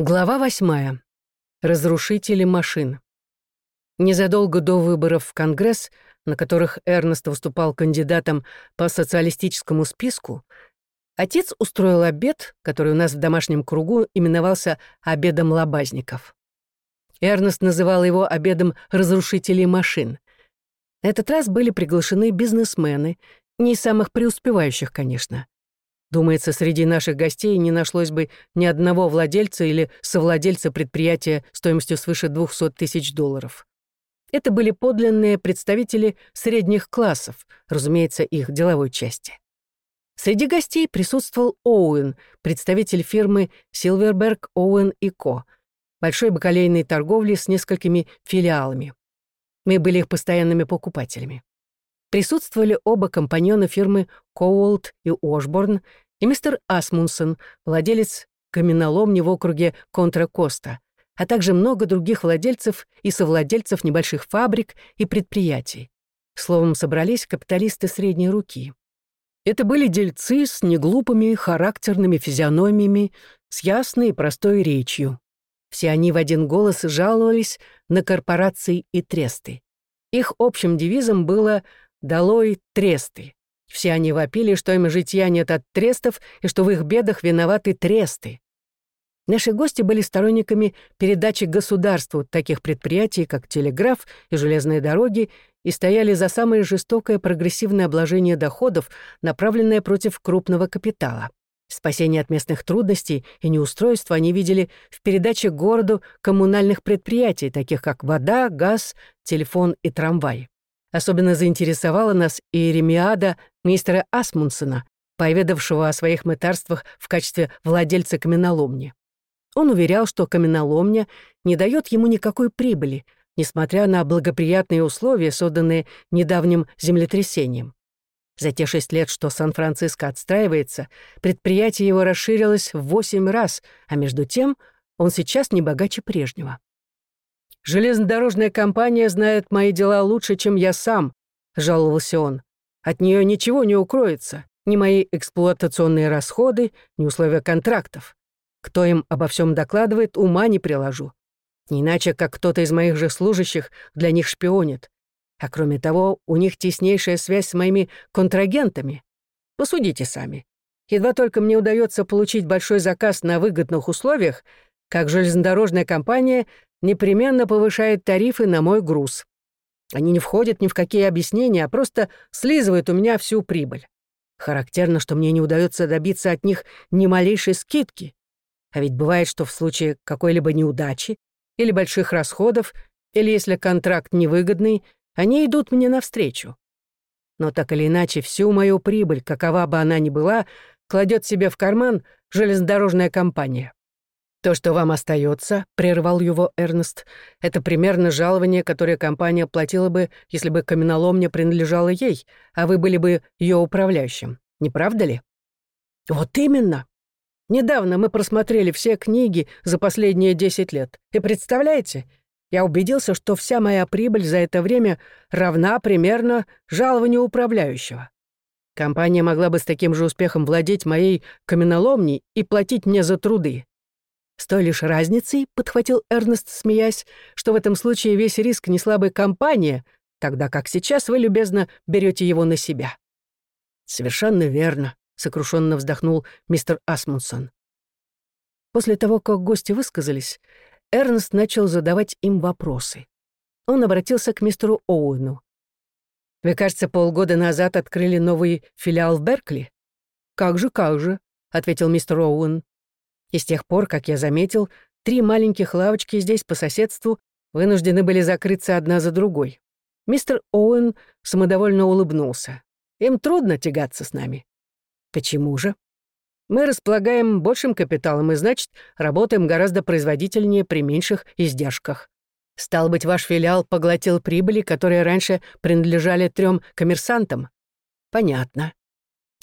Глава восьмая. Разрушители машин. Незадолго до выборов в Конгресс, на которых Эрнест выступал кандидатом по социалистическому списку, отец устроил обед, который у нас в домашнем кругу именовался «обедом лобазников». Эрнест называл его «обедом разрушителей машин». На этот раз были приглашены бизнесмены, не из самых преуспевающих, конечно. Думается, среди наших гостей не нашлось бы ни одного владельца или совладельца предприятия стоимостью свыше 200 тысяч долларов. Это были подлинные представители средних классов, разумеется, их деловой части. Среди гостей присутствовал Оуэн, представитель фирмы Silverberg Оуэн и Ко, большой бакалейной торговли с несколькими филиалами. Мы были их постоянными покупателями. Присутствовали оба компаньона фирмы Коуолт и Ошборн и мистер Асмунсен, владелец каменоломни в округе Контра-Коста, а также много других владельцев и совладельцев небольших фабрик и предприятий. Словом, собрались капиталисты средней руки. Это были дельцы с неглупыми характерными физиономиями, с ясной и простой речью. Все они в один голос жаловались на корпорации и тресты. Их общим девизом было Долой тресты. Все они вопили, что им житья нет от трестов и что в их бедах виноваты тресты. Наши гости были сторонниками передачи государству таких предприятий, как телеграф и железные дороги, и стояли за самое жестокое прогрессивное обложение доходов, направленное против крупного капитала. Спасение от местных трудностей и неустройства они видели в передаче городу коммунальных предприятий, таких как вода, газ, телефон и трамвай. Особенно заинтересовала нас Иеремиада мистера Асмунсена, поведавшего о своих мытарствах в качестве владельца каменоломни. Он уверял, что каменоломня не дает ему никакой прибыли, несмотря на благоприятные условия, созданные недавним землетрясением. За те шесть лет, что Сан-Франциско отстраивается, предприятие его расширилось в восемь раз, а между тем он сейчас не богаче прежнего. «Железнодорожная компания знает мои дела лучше, чем я сам», — жаловался он. «От нее ничего не укроется, ни мои эксплуатационные расходы, ни условия контрактов. Кто им обо всем докладывает, ума не приложу. Не иначе, как кто-то из моих же служащих для них шпионит. А кроме того, у них теснейшая связь с моими контрагентами. Посудите сами. Едва только мне удается получить большой заказ на выгодных условиях, как железнодорожная компания непременно повышает тарифы на мой груз. Они не входят ни в какие объяснения, а просто слизывают у меня всю прибыль. Характерно, что мне не удается добиться от них ни малейшей скидки. А ведь бывает, что в случае какой-либо неудачи или больших расходов, или если контракт невыгодный, они идут мне навстречу. Но так или иначе, всю мою прибыль, какова бы она ни была, кладет себе в карман железнодорожная компания. «То, что вам остается, прервал его Эрнест, «это примерно жалование, которое компания платила бы, если бы каменоломня принадлежала ей, а вы были бы ее управляющим. Не правда ли?» «Вот именно. Недавно мы просмотрели все книги за последние десять лет. И представляете, я убедился, что вся моя прибыль за это время равна примерно жалованию управляющего. Компания могла бы с таким же успехом владеть моей каменоломней и платить мне за труды. С той лишь разницей, — подхватил Эрнест, смеясь, что в этом случае весь риск несла бы компания, тогда как сейчас вы, любезно, берете его на себя. «Совершенно верно», — сокрушенно вздохнул мистер Асмунсон. После того, как гости высказались, Эрнест начал задавать им вопросы. Он обратился к мистеру Оуэну. «Вы, кажется, полгода назад открыли новый филиал в Беркли?» «Как же, как же», — ответил мистер Оуэн. И с тех пор, как я заметил, три маленьких лавочки здесь по соседству вынуждены были закрыться одна за другой. Мистер Оуэн самодовольно улыбнулся. Им трудно тягаться с нами. Почему же? Мы располагаем большим капиталом и, значит, работаем гораздо производительнее при меньших издержках. Стал быть, ваш филиал поглотил прибыли, которые раньше принадлежали трем коммерсантам? Понятно.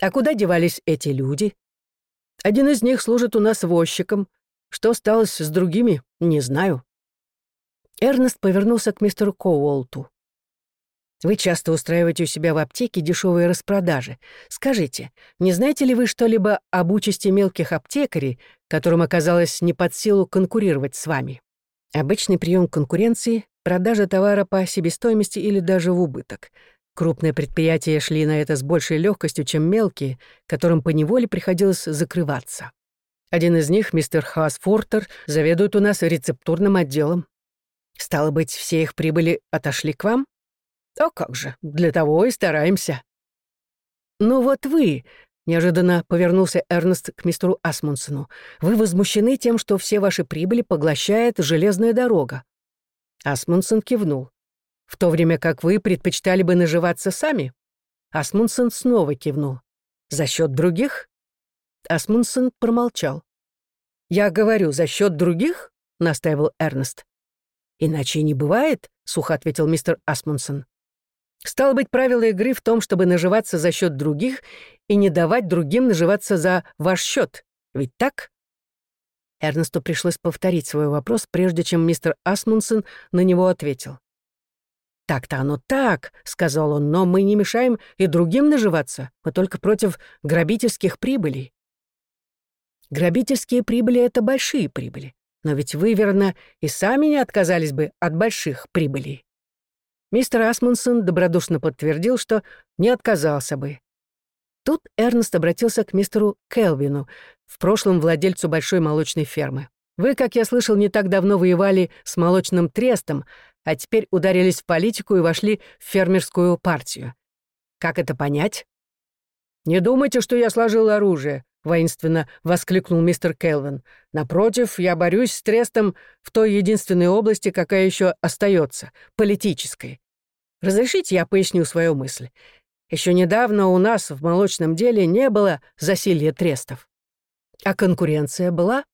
А куда девались эти люди? Один из них служит у нас возчиком. Что осталось с другими, не знаю». Эрнест повернулся к мистеру Коуолту. Вы часто устраиваете у себя в аптеке дешевые распродажи. Скажите, не знаете ли вы что-либо об участи мелких аптекарей, которым оказалось не под силу конкурировать с вами? Обычный прием конкуренции — продажа товара по себестоимости или даже в убыток. Крупные предприятия шли на это с большей легкостью, чем мелкие, которым поневоле приходилось закрываться. Один из них, мистер Хасфортер, заведует у нас рецептурным отделом. Стало быть, все их прибыли отошли к вам? А как же, для того и стараемся. Ну вот вы, неожиданно повернулся Эрнест к мистеру Асмунсону, вы возмущены тем, что все ваши прибыли поглощает железная дорога. Асмунсон кивнул. В то время как вы предпочитали бы наживаться сами? Асмунсон снова кивнул. За счет других? Асмунсон промолчал. «Я говорю, за счет других?» — настаивал Эрнест. «Иначе не бывает», — сухо ответил мистер Асмунсон. Стало быть, правило игры в том, чтобы наживаться за счет других и не давать другим наживаться за ваш счет. Ведь так? Эрнесту пришлось повторить свой вопрос, прежде чем мистер Асмунсон на него ответил. «Так-то оно так», — сказал он, «но мы не мешаем и другим наживаться. Мы только против грабительских прибылей». Грабительские прибыли — это большие прибыли. Но ведь вы, верно, и сами не отказались бы от больших прибылей. Мистер Асмунсон добродушно подтвердил, что не отказался бы. Тут Эрнест обратился к мистеру Келвину, в прошлом владельцу большой молочной фермы. «Вы, как я слышал, не так давно воевали с молочным трестом, а теперь ударились в политику и вошли в фермерскую партию. Как это понять?» «Не думайте, что я сложил оружие», — воинственно воскликнул мистер Келвин. «Напротив, я борюсь с трестом в той единственной области, какая еще остается — политической. Разрешите, я поясню свою мысль. Еще недавно у нас в молочном деле не было засилья трестов. А конкуренция была?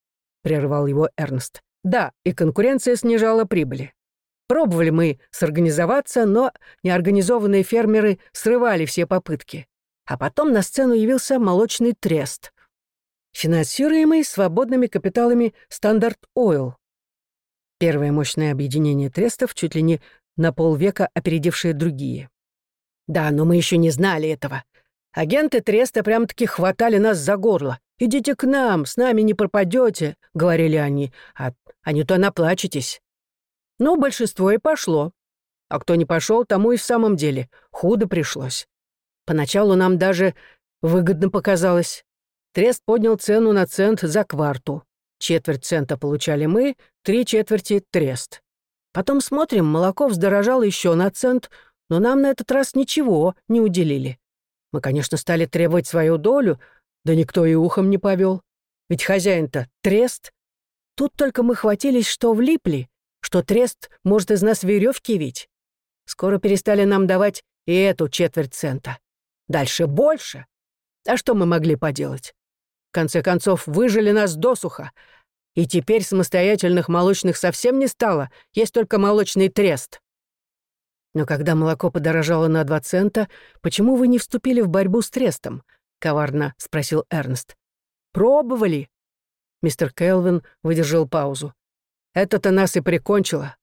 Прервал его Эрнст. Да, и конкуренция снижала прибыли. Пробовали мы сорганизоваться, но неорганизованные фермеры срывали все попытки. А потом на сцену явился молочный трест, финансируемый свободными капиталами Стандарт Ойл. Первое мощное объединение трестов чуть ли не на полвека опередившее другие. Да, но мы еще не знали этого. Агенты Треста прям-таки хватали нас за горло. «Идите к нам, с нами не пропадете», — говорили они, «а, а не то наплачетесь». Но большинство и пошло. А кто не пошел, тому и в самом деле худо пришлось. Поначалу нам даже выгодно показалось. Трест поднял цену на цент за кварту. Четверть цента получали мы, три четверти — трест. Потом смотрим, молоко вздорожало еще на цент, но нам на этот раз ничего не уделили. Мы, конечно, стали требовать свою долю, да никто и ухом не повел. Ведь хозяин-то трест. Тут только мы хватились, что влипли, что трест может из нас веревки вить. Скоро перестали нам давать и эту четверть цента. Дальше больше. А что мы могли поделать? В конце концов, выжили нас досуха, и теперь самостоятельных молочных совсем не стало, есть только молочный трест. Но когда молоко подорожало на два цента, почему вы не вступили в борьбу с трестом? Коварно спросил Эрнст. Пробовали. Мистер Келвин выдержал паузу. Это-то нас и прикончило.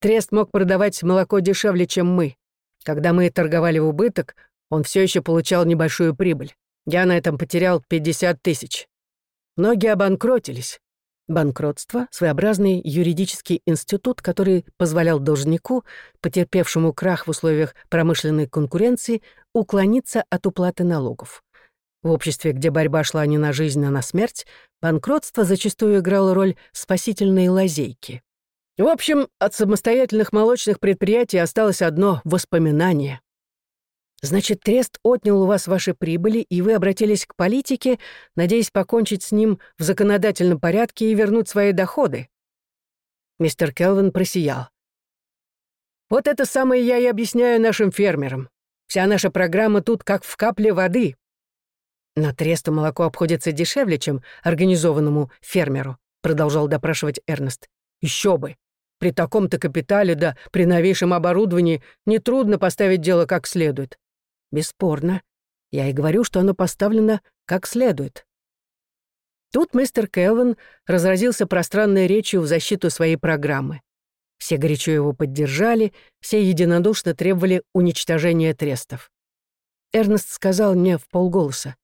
Трест мог продавать молоко дешевле, чем мы. Когда мы торговали в убыток, он все еще получал небольшую прибыль. Я на этом потерял 50 тысяч. Многие обанкротились. Банкротство — своеобразный юридический институт, который позволял должнику, потерпевшему крах в условиях промышленной конкуренции, уклониться от уплаты налогов. В обществе, где борьба шла не на жизнь, а на смерть, банкротство зачастую играло роль спасительной лазейки. В общем, от самостоятельных молочных предприятий осталось одно воспоминание. Значит, трест отнял у вас ваши прибыли, и вы обратились к политике, надеясь покончить с ним в законодательном порядке и вернуть свои доходы. Мистер Келвин просиял. Вот это самое я и объясняю нашим фермерам. Вся наша программа тут как в капле воды. Но тресту молоко обходится дешевле, чем организованному фермеру, продолжал допрашивать Эрнест. Еще бы. При таком-то капитале да при новейшем оборудовании нетрудно поставить дело как следует. Бесспорно. Я и говорю, что оно поставлено как следует. Тут мистер Келвин разразился пространной речью в защиту своей программы. Все горячо его поддержали, все единодушно требовали уничтожения трестов. Эрнест сказал мне в полголоса.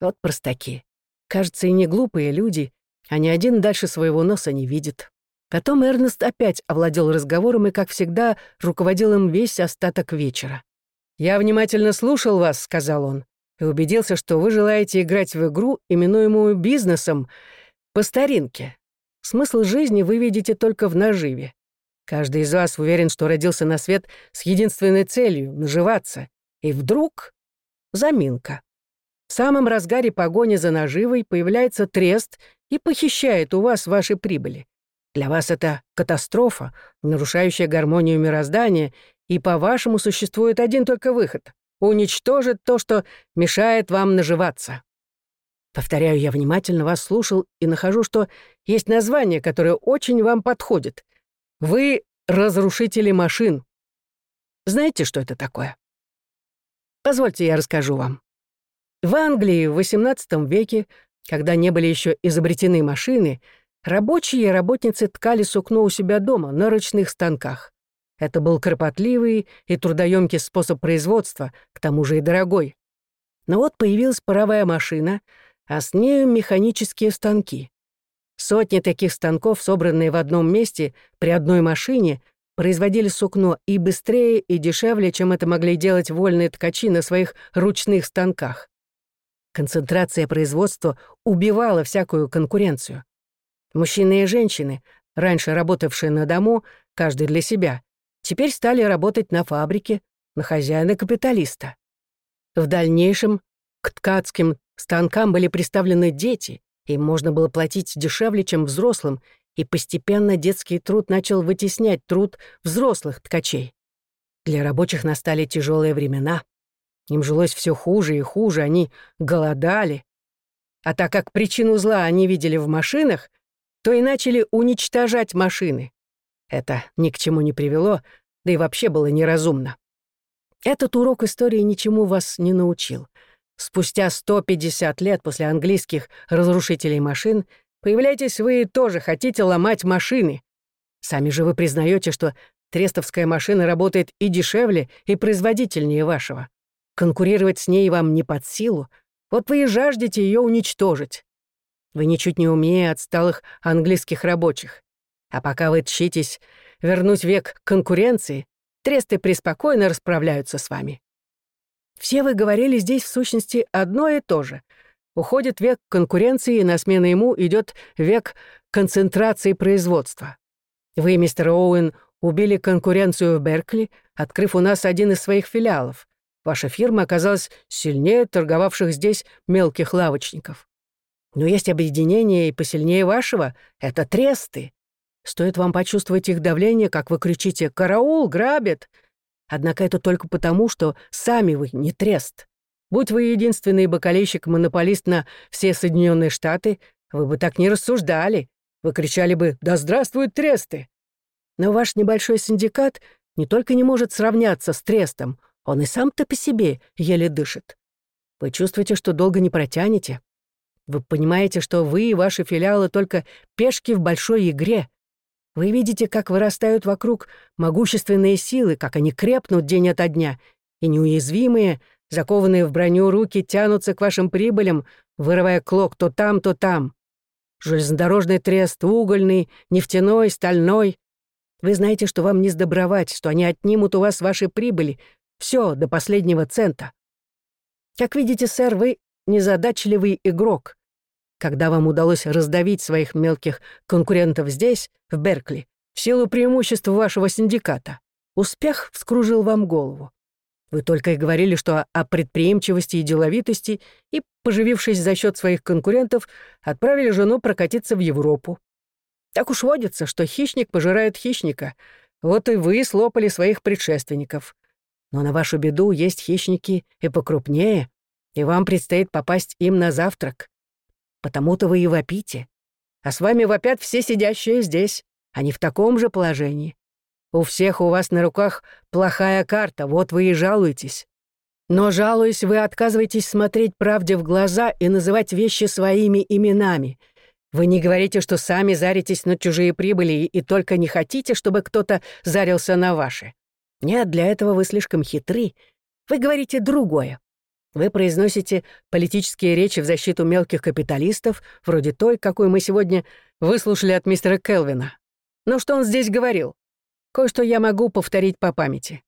«Вот простаки. Кажется, и не глупые люди, а ни один дальше своего носа не видит». Потом Эрнест опять овладел разговором и, как всегда, руководил им весь остаток вечера. «Я внимательно слушал вас», — сказал он, «и убедился, что вы желаете играть в игру, именуемую бизнесом, по старинке. Смысл жизни вы видите только в наживе. Каждый из вас уверен, что родился на свет с единственной целью — наживаться. И вдруг — заминка. В самом разгаре погони за наживой появляется трест и похищает у вас ваши прибыли. Для вас это катастрофа, нарушающая гармонию мироздания, и, по-вашему, существует один только выход — уничтожить то, что мешает вам наживаться. Повторяю, я внимательно вас слушал и нахожу, что есть название, которое очень вам подходит. Вы — разрушители машин. Знаете, что это такое? Позвольте, я расскажу вам. В Англии в XVIII веке, когда не были еще изобретены машины, Рабочие и работницы ткали сукно у себя дома на ручных станках. Это был кропотливый и трудоемкий способ производства, к тому же и дорогой. Но вот появилась паровая машина, а с нею механические станки. Сотни таких станков, собранные в одном месте при одной машине, производили сукно и быстрее, и дешевле, чем это могли делать вольные ткачи на своих ручных станках. Концентрация производства убивала всякую конкуренцию. Мужчины и женщины, раньше работавшие на дому, каждый для себя, теперь стали работать на фабрике, на хозяина-капиталиста. В дальнейшем к ткацким станкам были представлены дети, им можно было платить дешевле, чем взрослым, и постепенно детский труд начал вытеснять труд взрослых ткачей. Для рабочих настали тяжелые времена. Им жилось все хуже и хуже, они голодали. А так как причину зла они видели в машинах, то и начали уничтожать машины. Это ни к чему не привело, да и вообще было неразумно. Этот урок истории ничему вас не научил. Спустя 150 лет после английских разрушителей машин появляетесь вы и тоже хотите ломать машины. Сами же вы признаете, что трестовская машина работает и дешевле, и производительнее вашего. Конкурировать с ней вам не под силу, вот вы и жаждете ее уничтожить. Вы ничуть не умнее отсталых английских рабочих. А пока вы тщитесь вернуть век конкуренции, тресты преспокойно расправляются с вами. Все вы говорили здесь в сущности одно и то же. Уходит век конкуренции, и на смену ему идет век концентрации производства. Вы, мистер Оуэн, убили конкуренцию в Беркли, открыв у нас один из своих филиалов. Ваша фирма оказалась сильнее торговавших здесь мелких лавочников. Но есть объединение и посильнее вашего — это тресты. Стоит вам почувствовать их давление, как вы кричите «Караул! Грабят!» Однако это только потому, что сами вы не трест. Будь вы единственный бокалейщик-монополист на все Соединенные Штаты, вы бы так не рассуждали. Вы кричали бы «Да здравствуют тресты!» Но ваш небольшой синдикат не только не может сравняться с трестом, он и сам-то по себе еле дышит. Вы чувствуете, что долго не протянете. Вы понимаете, что вы и ваши филиалы только пешки в большой игре. Вы видите, как вырастают вокруг могущественные силы, как они крепнут день ото дня, и неуязвимые, закованные в броню руки тянутся к вашим прибылям, вырывая клок то там, то там. Железнодорожный трест, угольный, нефтяной, стальной. Вы знаете, что вам не сдобровать, что они отнимут у вас ваши прибыли. Все до последнего цента. Как видите, сэр, вы незадачливый игрок когда вам удалось раздавить своих мелких конкурентов здесь, в Беркли, в силу преимуществ вашего синдиката. Успех вскружил вам голову. Вы только и говорили, что о предприимчивости и деловитости, и, поживившись за счет своих конкурентов, отправили жену прокатиться в Европу. Так уж водится, что хищник пожирает хищника. Вот и вы слопали своих предшественников. Но на вашу беду есть хищники и покрупнее, и вам предстоит попасть им на завтрак. Потому-то вы и вопите. А с вами вопят все сидящие здесь. Они в таком же положении. У всех у вас на руках плохая карта, вот вы и жалуетесь. Но, жалуясь, вы отказываетесь смотреть правде в глаза и называть вещи своими именами. Вы не говорите, что сами заритесь на чужие прибыли и только не хотите, чтобы кто-то зарился на ваши. Нет, для этого вы слишком хитры. Вы говорите другое. Вы произносите политические речи в защиту мелких капиталистов, вроде той, какую мы сегодня выслушали от мистера Келвина. Но что он здесь говорил? Кое-что я могу повторить по памяти.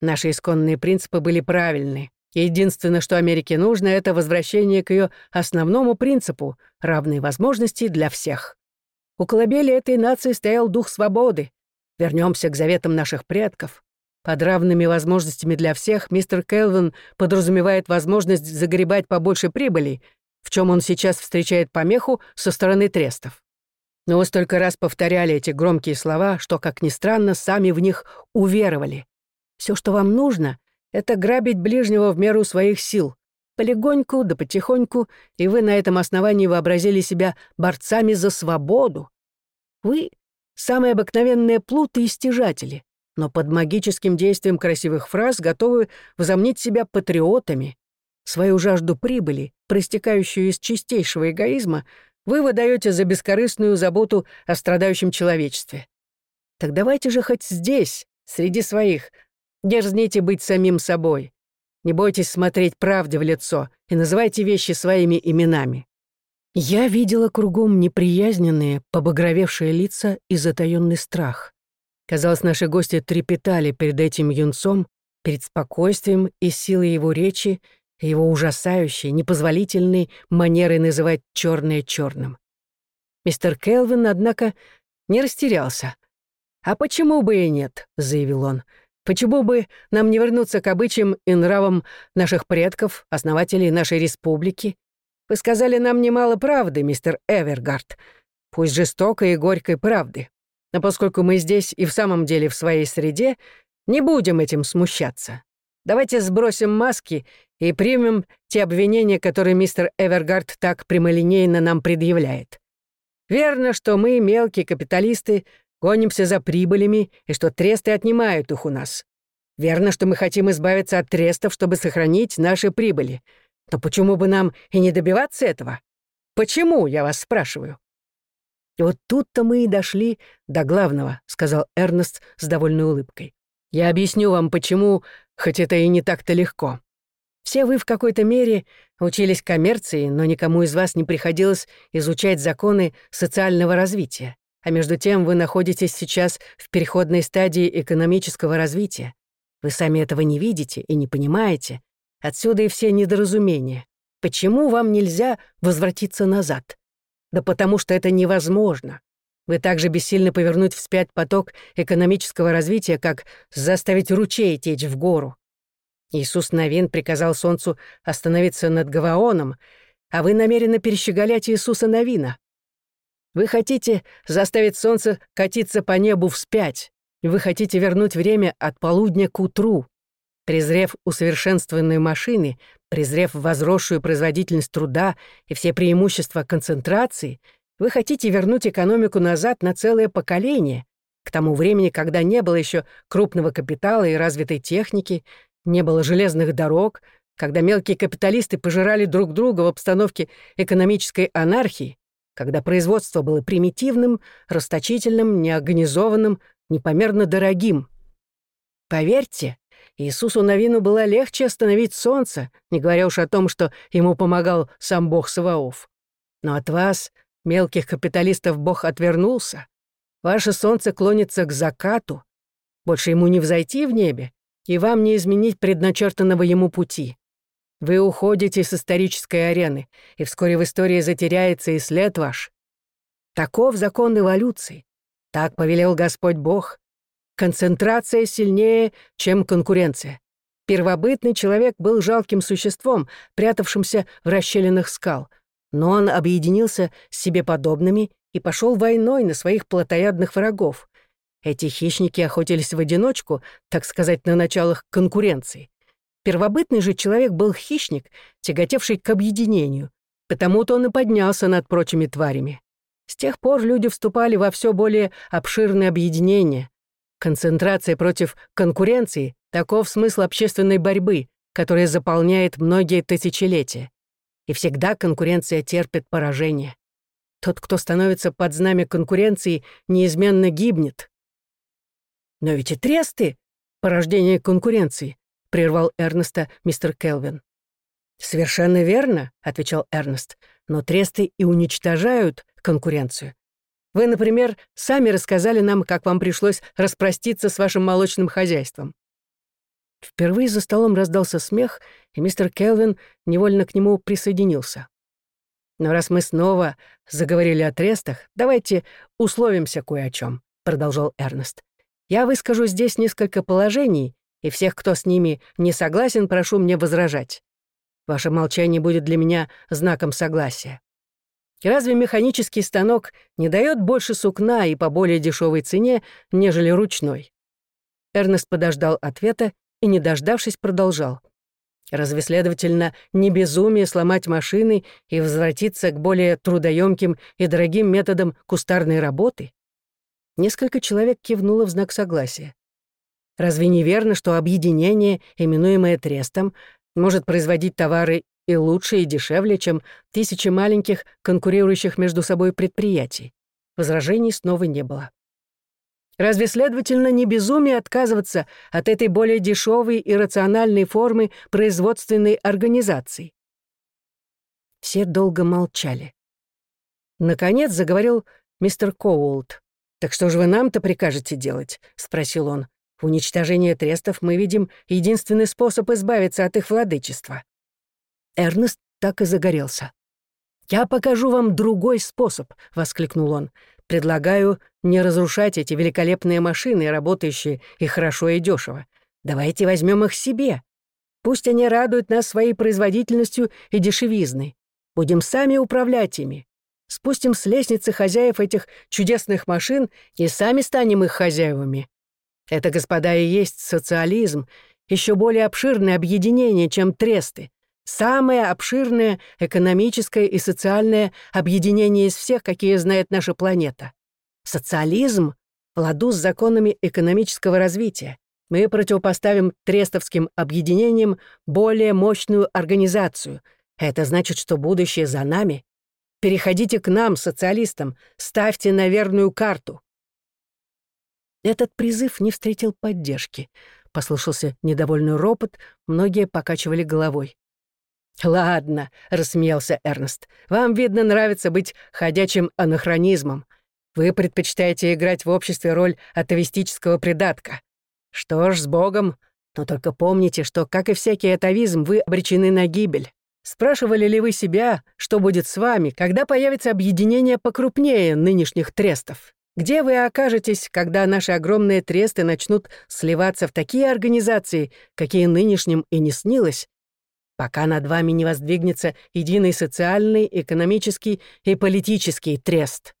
Наши исконные принципы были правильны. Единственное, что Америке нужно, это возвращение к ее основному принципу — равные возможности для всех. У колыбели этой нации стоял дух свободы. Вернемся к заветам наших предков. Под равными возможностями для всех мистер Келвин подразумевает возможность загребать побольше прибыли, в чем он сейчас встречает помеху со стороны трестов. Но вы столько раз повторяли эти громкие слова, что, как ни странно, сами в них уверовали. Все, что вам нужно, это грабить ближнего в меру своих сил. Полегоньку да потихоньку, и вы на этом основании вообразили себя борцами за свободу. Вы — самые обыкновенные плуты и стяжатели, но под магическим действием красивых фраз готовы возомнить себя патриотами. Свою жажду прибыли, проистекающую из чистейшего эгоизма, вы выдаете за бескорыстную заботу о страдающем человечестве. Так давайте же хоть здесь, среди своих, Дерзните быть самим собой. Не бойтесь смотреть правде в лицо и называйте вещи своими именами. Я видела кругом неприязненные, побагровевшие лица и затаённый страх. Казалось, наши гости трепетали перед этим юнцом, перед спокойствием и силой его речи, и его ужасающей, непозволительной манерой называть черное черным. Мистер Келвин, однако, не растерялся. «А почему бы и нет?» — заявил он. Почему бы нам не вернуться к обычаям и нравам наших предков, основателей нашей республики? Вы сказали нам немало правды, мистер Эвергард, пусть жестокой и горькой правды. Но поскольку мы здесь и в самом деле в своей среде, не будем этим смущаться. Давайте сбросим маски и примем те обвинения, которые мистер Эвергард так прямолинейно нам предъявляет. Верно, что мы, мелкие капиталисты, гонимся за прибылями и что тресты отнимают их у нас. Верно, что мы хотим избавиться от трестов, чтобы сохранить наши прибыли. Но почему бы нам и не добиваться этого? Почему, я вас спрашиваю?» «И вот тут-то мы и дошли до главного», — сказал Эрнест с довольной улыбкой. «Я объясню вам, почему, хоть это и не так-то легко. Все вы в какой-то мере учились коммерции, но никому из вас не приходилось изучать законы социального развития. А между тем вы находитесь сейчас в переходной стадии экономического развития. Вы сами этого не видите и не понимаете. Отсюда и все недоразумения. Почему вам нельзя возвратиться назад? Да потому что это невозможно. Вы также бессильно повернуть вспять поток экономического развития, как заставить ручей течь в гору. Иисус Новин приказал солнцу остановиться над Гаваоном, а вы намерены перещеголять Иисуса Новина. Вы хотите заставить солнце катиться по небу вспять. Вы хотите вернуть время от полудня к утру. Презрев усовершенствованные машины, презрев возросшую производительность труда и все преимущества концентрации, вы хотите вернуть экономику назад на целое поколение, к тому времени, когда не было еще крупного капитала и развитой техники, не было железных дорог, когда мелкие капиталисты пожирали друг друга в обстановке экономической анархии, когда производство было примитивным, расточительным, неорганизованным, непомерно дорогим. Поверьте, Иисусу Новину было легче остановить солнце, не говоря уж о том, что ему помогал сам Бог Саваоф. Но от вас, мелких капиталистов, Бог отвернулся. Ваше солнце клонится к закату. Больше ему не взойти в небе, и вам не изменить предначертанного ему пути. Вы уходите с исторической арены, и вскоре в истории затеряется и след ваш. Таков закон эволюции. Так повелел Господь Бог. Концентрация сильнее, чем конкуренция. Первобытный человек был жалким существом, прятавшимся в расщелинах скал, но он объединился с себе подобными и пошел войной на своих плотоядных врагов. Эти хищники охотились в одиночку, так сказать, на началах конкуренции. Первобытный же человек был хищник, тяготевший к объединению, потому-то он и поднялся над прочими тварями. С тех пор люди вступали во все более обширные объединения. Концентрация против конкуренции — таков смысл общественной борьбы, которая заполняет многие тысячелетия. И всегда конкуренция терпит поражение. Тот, кто становится под знамя конкуренции, неизменно гибнет. «Но ведь и тресты — порождение конкуренции», — прервал Эрнеста мистер Келвин. «Совершенно верно», — отвечал Эрнест, «но тресты и уничтожают конкуренцию. Вы, например, сами рассказали нам, как вам пришлось распроститься с вашим молочным хозяйством». Впервые за столом раздался смех, и мистер Келвин невольно к нему присоединился. «Но раз мы снова заговорили о трестах, давайте условимся кое о чем, продолжал Эрнест. «Я выскажу здесь несколько положений, и всех, кто с ними не согласен, прошу мне возражать. Ваше молчание будет для меня знаком согласия. Разве механический станок не дает больше сукна и по более дешевой цене, нежели ручной? Эрнест подождал ответа и, не дождавшись, продолжал. Разве, следовательно, не безумие сломать машины и возвратиться к более трудоемким и дорогим методам кустарной работы? Несколько человек кивнуло в знак согласия. Разве не верно, что объединение, именуемое трестом, может производить товары и лучше, и дешевле, чем тысячи маленьких, конкурирующих между собой предприятий. Возражений снова не было. Разве, следовательно, не безумие отказываться от этой более дешевой и рациональной формы производственной организации? Все долго молчали. Наконец заговорил мистер Коулт. «Так что же вы нам-то прикажете делать?» — спросил он. «В уничтожении трестов мы видим единственный способ избавиться от их владычества. Эрнест так и загорелся. «Я покажу вам другой способ», — воскликнул он. «Предлагаю не разрушать эти великолепные машины, работающие и хорошо, и дешево. Давайте возьмем их себе. Пусть они радуют нас своей производительностью и дешевизной. Будем сами управлять ими. Спустим с лестницы хозяев этих чудесных машин и сами станем их хозяевами. Это, господа, и есть социализм, еще более обширное объединение, чем тресты самое обширное экономическое и социальное объединение из всех, какие знает наша планета. Социализм в ладу с законами экономического развития. Мы противопоставим трестовским объединениям более мощную организацию. Это значит, что будущее за нами. Переходите к нам, социалистам, ставьте на верную карту. Этот призыв не встретил поддержки. Послышался недовольный ропот, многие покачивали головой. «Ладно», — рассмеялся Эрнест, «вам, видно, нравится быть ходячим анахронизмом. Вы предпочитаете играть в обществе роль атовистического придатка. Что ж, с Богом, но только помните, что, как и всякий атовизм, вы обречены на гибель. Спрашивали ли вы себя, что будет с вами, когда появится объединение покрупнее нынешних трестов? Где вы окажетесь, когда наши огромные тресты начнут сливаться в такие организации, какие нынешним и не снилось, пока над вами не воздвигнется единый социальный, экономический и политический трест.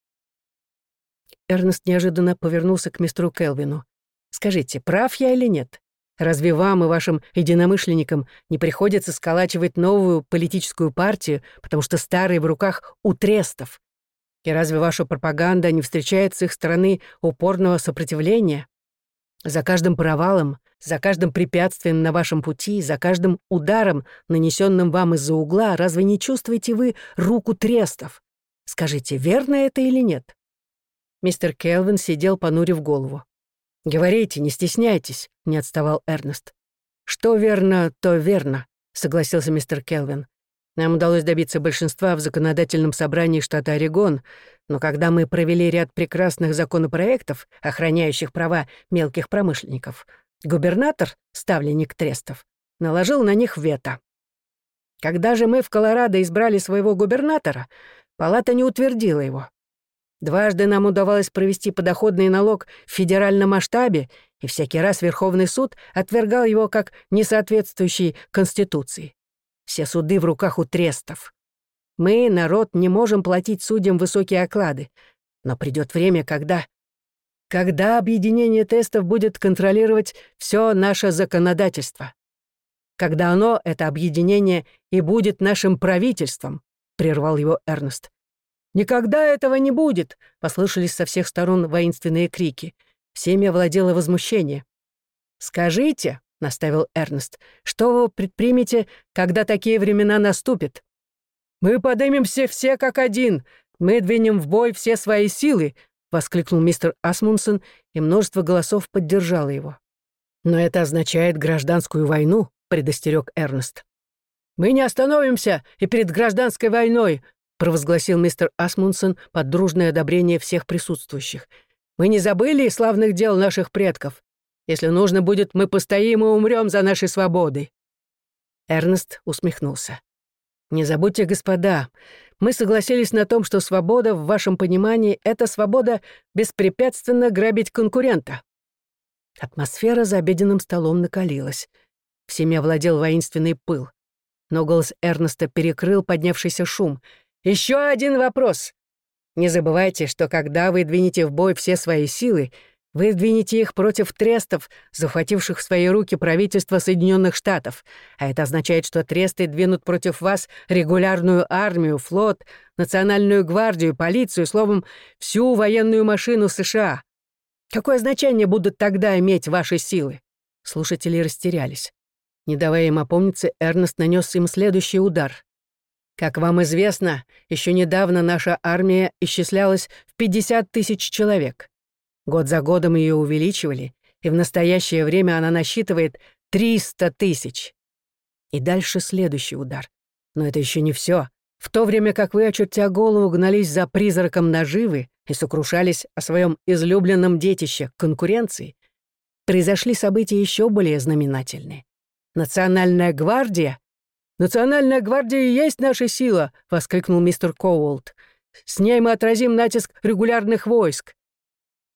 Эрнест неожиданно повернулся к мистеру Келвину. «Скажите, прав я или нет? Разве вам и вашим единомышленникам не приходится сколачивать новую политическую партию, потому что старые в руках у трестов? И разве ваша пропаганда не встречает с их стороны упорного сопротивления? За каждым провалом за каждым препятствием на вашем пути, за каждым ударом, нанесенным вам из-за угла, разве не чувствуете вы руку трестов? Скажите, верно это или нет?» Мистер Келвин сидел, понурив голову. «Говорите, не стесняйтесь», — не отставал Эрнест. «Что верно, то верно», — согласился мистер Келвин. Нам удалось добиться большинства в законодательном собрании штата Орегон, но когда мы провели ряд прекрасных законопроектов, охраняющих права мелких промышленников, Губернатор, ставленник трестов, наложил на них вето. Когда же мы в Колорадо избрали своего губернатора, палата не утвердила его. Дважды нам удавалось провести подоходный налог в федеральном масштабе, и всякий раз Верховный суд отвергал его как несоответствующий Конституции. Все суды в руках у трестов. Мы, народ, не можем платить судьям высокие оклады, но придет время, когда когда объединение тестов будет контролировать все наше законодательство. Когда оно, это объединение, и будет нашим правительством, прервал его Эрнест. «Никогда этого не будет!» — послышались со всех сторон воинственные крики. Всеми овладело возмущение. «Скажите», — наставил Эрнест, «что вы предпримете, когда такие времена наступят?» «Мы поднимемся все как один», Мы двинем в бой все свои силы!» — воскликнул мистер Асмунсон, и множество голосов поддержало его. «Но это означает гражданскую войну», — предостерег Эрнест. «Мы не остановимся и перед гражданской войной», — провозгласил мистер Асмунсон под дружное одобрение всех присутствующих. «Мы не забыли славных дел наших предков. Если нужно будет, мы постоим и умрем за нашей свободой». Эрнест усмехнулся. «Не забудьте, господа, мы согласились на том, что свобода, в вашем понимании, это свобода беспрепятственно грабить конкурента». Атмосфера за обеденным столом накалилась. Всеми овладел воинственный пыл. Но голос Эрнеста перекрыл поднявшийся шум. «Еще один вопрос. Не забывайте, что когда вы двинете в бой все свои силы, вы двинете их против трестов, захвативших в свои руки правительство Соединенных Штатов. А это означает, что тресты двинут против вас регулярную армию, флот, национальную гвардию, полицию, словом, всю военную машину США. Какое значение будут тогда иметь ваши силы?» Слушатели растерялись. Не давая им опомниться, Эрнест нанес им следующий удар. Как вам известно, еще недавно наша армия исчислялась в 50 тысяч человек. Год за годом ее увеличивали, и в настоящее время она насчитывает 300 тысяч. И дальше следующий удар. Но это еще не все. В то время как вы, очертя голову, гнались за призраком наживы и сокрушались о своем излюбленном детище конкуренции, произошли события еще более знаменательные. Национальная гвардия «Национальная гвардия и есть наша сила!» — воскликнул мистер Коуолт. «С ней мы отразим натиск регулярных войск.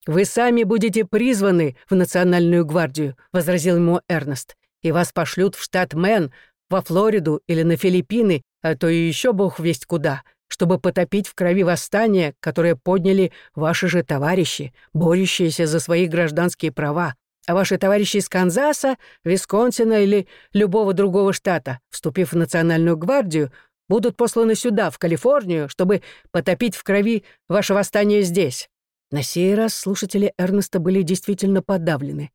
«Вы сами будете призваны в Национальную гвардию», — возразил ему Эрнест. «И вас пошлют в штат Мэн, во Флориду или на Филиппины, а то и еще бог весть куда, чтобы потопить в крови восстание, которое подняли ваши же товарищи, борющиеся за свои гражданские права. А ваши товарищи из Канзаса, Висконсина или любого другого штата, вступив в Национальную гвардию, будут посланы сюда, в Калифорнию, чтобы потопить в крови ваше восстание здесь. На сей раз слушатели Эрнеста были действительно подавлены.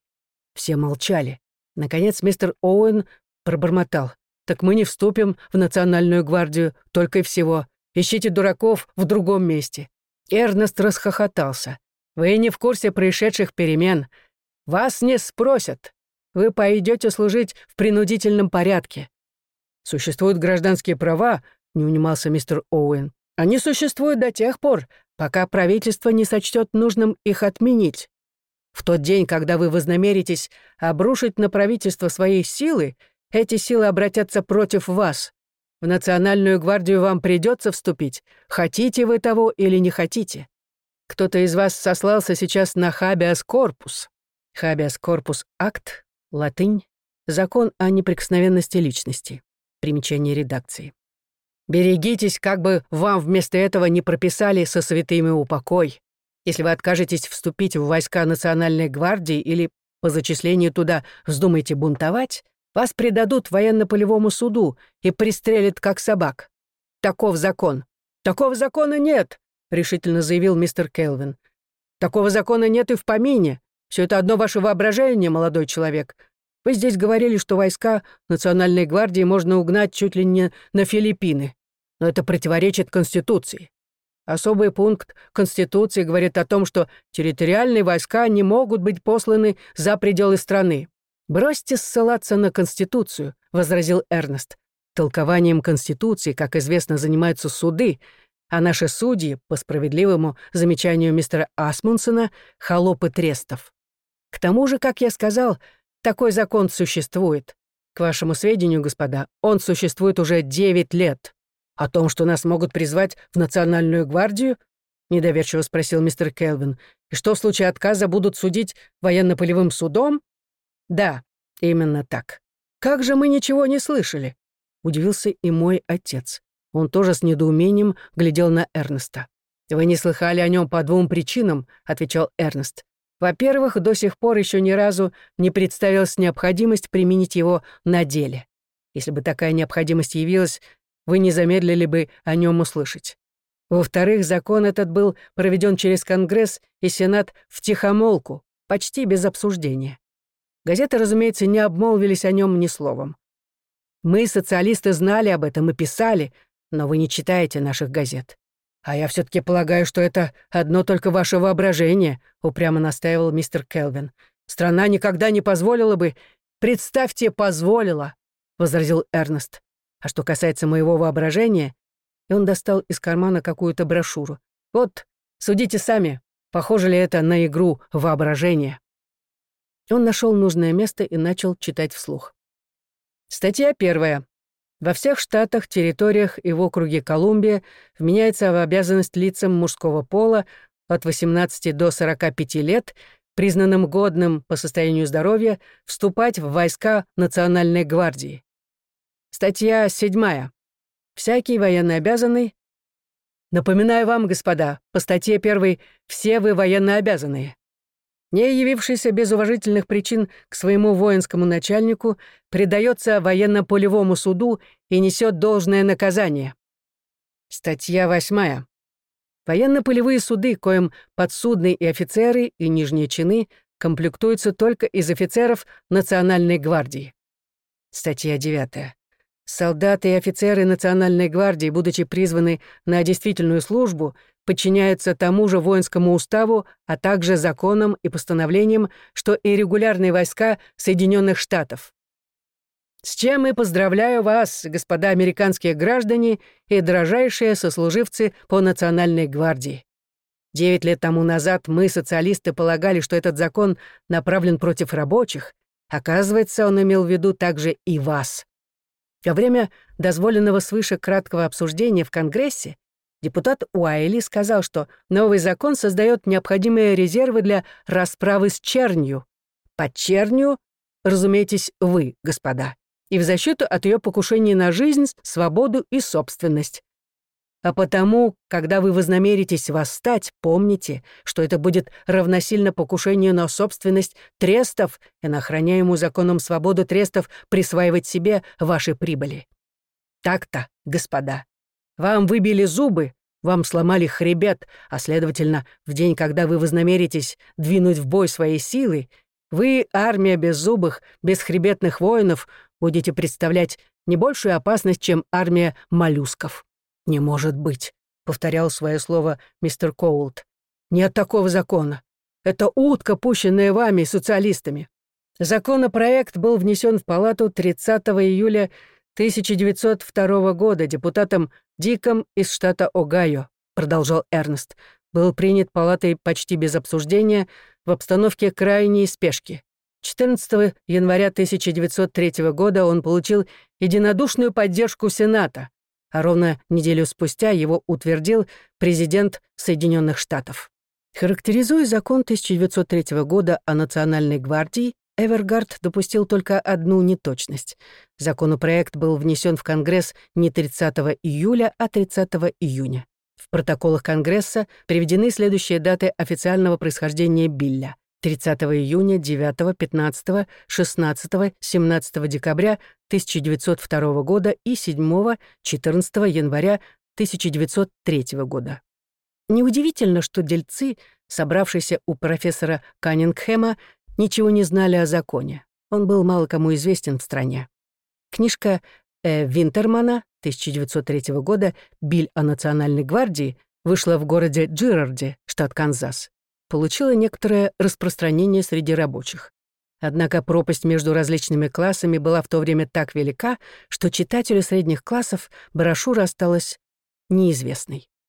Все молчали. Наконец мистер Оуэн пробормотал. «Так мы не вступим в Национальную гвардию, только и всего. Ищите дураков в другом месте». Эрнест расхохотался. «Вы не в курсе происшедших перемен. Вас не спросят. Вы пойдете служить в принудительном порядке». «Существуют гражданские права», — не унимался мистер Оуэн. «Они существуют до тех пор, пока правительство не сочтет нужным их отменить. В тот день, когда вы вознамеритесь обрушить на правительство свои силы, эти силы обратятся против вас. В Национальную гвардию вам придется вступить, хотите вы того или не хотите. Кто-то из вас сослался сейчас на хабиас корпус. Хабиас корпус акт, латынь, закон о неприкосновенности личности. Примечание редакции. Берегитесь, как бы вам вместо этого не прописали со святыми упокой. Если вы откажетесь вступить в войска Национальной гвардии или по зачислению туда вздумаете бунтовать, вас предадут военно-полевому суду и пристрелят как собак. Таков закон. Такого закона нет, решительно заявил мистер Келвин. Такого закона нет и в помине. Все это одно ваше воображение, молодой человек. Вы здесь говорили, что войска Национальной гвардии можно угнать чуть ли не на Филиппины но это противоречит Конституции. Особый пункт Конституции говорит о том, что территориальные войска не могут быть посланы за пределы страны. «Бросьте ссылаться на Конституцию», — возразил Эрнест. Толкованием Конституции, как известно, занимаются суды, а наши судьи, по справедливому замечанию мистера Асмунсона, холопы трестов. К тому же, как я сказал, такой закон существует. К вашему сведению, господа, он существует уже 9 лет. «О том, что нас могут призвать в Национальную гвардию?» — недоверчиво спросил мистер Келвин. «И что в случае отказа будут судить военно-полевым судом?» «Да, именно так. Как же мы ничего не слышали?» — удивился и мой отец. Он тоже с недоумением глядел на Эрнеста. «Вы не слыхали о нем по двум причинам», — отвечал Эрнест. «Во-первых, до сих пор еще ни разу не представилась необходимость применить его на деле. Если бы такая необходимость явилась, вы не замедлили бы о нем услышать. Во-вторых, закон этот был проведен через Конгресс и Сенат в тихомолку, почти без обсуждения. Газеты, разумеется, не обмолвились о нем ни словом. Мы, социалисты, знали об этом и писали, но вы не читаете наших газет. «А я все таки полагаю, что это одно только ваше воображение», — упрямо настаивал мистер Келвин. «Страна никогда не позволила бы...» «Представьте, позволила», — возразил Эрнест. «А что касается моего воображения...» И он достал из кармана какую-то брошюру. «Вот, судите сами, похоже ли это на игру воображения». Он нашел нужное место и начал читать вслух. Статья первая. Во всех штатах, территориях и в округе Колумбия вменяется в обязанность лицам мужского пола от 18 до 45 лет, признанным годным по состоянию здоровья, вступать в войска Национальной гвардии. Статья 7. Всякий военнообязанный Напоминаю вам, господа, по статье 1 все вы военнообязанные не явившийся без уважительных причин к своему воинскому начальнику, предается военно-полевому суду и несет должное наказание. Статья 8. Военно-полевые суды, коим подсудные и офицеры, и нижние чины, комплектуются только из офицеров Национальной гвардии. Статья 9. Солдаты и офицеры Национальной гвардии, будучи призваны на действительную службу, подчиняются тому же воинскому уставу, а также законам и постановлениям, что и регулярные войска Соединенных Штатов. С чем и поздравляю вас, господа американские граждане и дрожайшие сослуживцы по Национальной гвардии. Девять лет тому назад мы, социалисты, полагали, что этот закон направлен против рабочих. Оказывается, он имел в виду также и вас. Во время дозволенного свыше краткого обсуждения в Конгрессе депутат Уайли сказал, что новый закон создает необходимые резервы для расправы с чернью. Под чернью, разумеетесь, вы, господа, и в защиту от ее покушений на жизнь, свободу и собственность. А потому, когда вы вознамеритесь восстать, помните, что это будет равносильно покушению на собственность трестов и на охраняемую законом свободу трестов присваивать себе ваши прибыли. Так-то, господа. Вам выбили зубы, вам сломали хребет, а, следовательно, в день, когда вы вознамеритесь двинуть в бой свои силы, вы, армия беззубых, бесхребетных воинов, будете представлять не большую опасность, чем армия моллюсков. «Не может быть», — повторял свое слово мистер Коулт. «Нет такого закона. Это утка, пущенная вами, социалистами». Законопроект был внесен в палату 30 июля 1902 года депутатом Диком из штата Огайо, продолжал Эрнест. Был принят палатой почти без обсуждения в обстановке крайней спешки. 14 января 1903 года он получил единодушную поддержку Сената, а ровно неделю спустя его утвердил президент Соединенных Штатов. Характеризуя закон 1903 года о Национальной гвардии, Эвергард допустил только одну неточность. Законопроект был внесен в Конгресс не 30 июля, а 30 июня. В протоколах Конгресса приведены следующие даты официального происхождения Билля. 30 июня, 9, 15, 16, 17 декабря 1902 года и 7, 14 января 1903 года. Неудивительно, что дельцы, собравшиеся у профессора Каннингхэма, ничего не знали о законе. Он был мало кому известен в стране. Книжка Э. Винтермана 1903 года «Биль о Национальной гвардии» вышла в городе Джирарде, штат Канзас получила некоторое распространение среди рабочих. Однако пропасть между различными классами была в то время так велика, что читателю средних классов брошюра осталась неизвестной.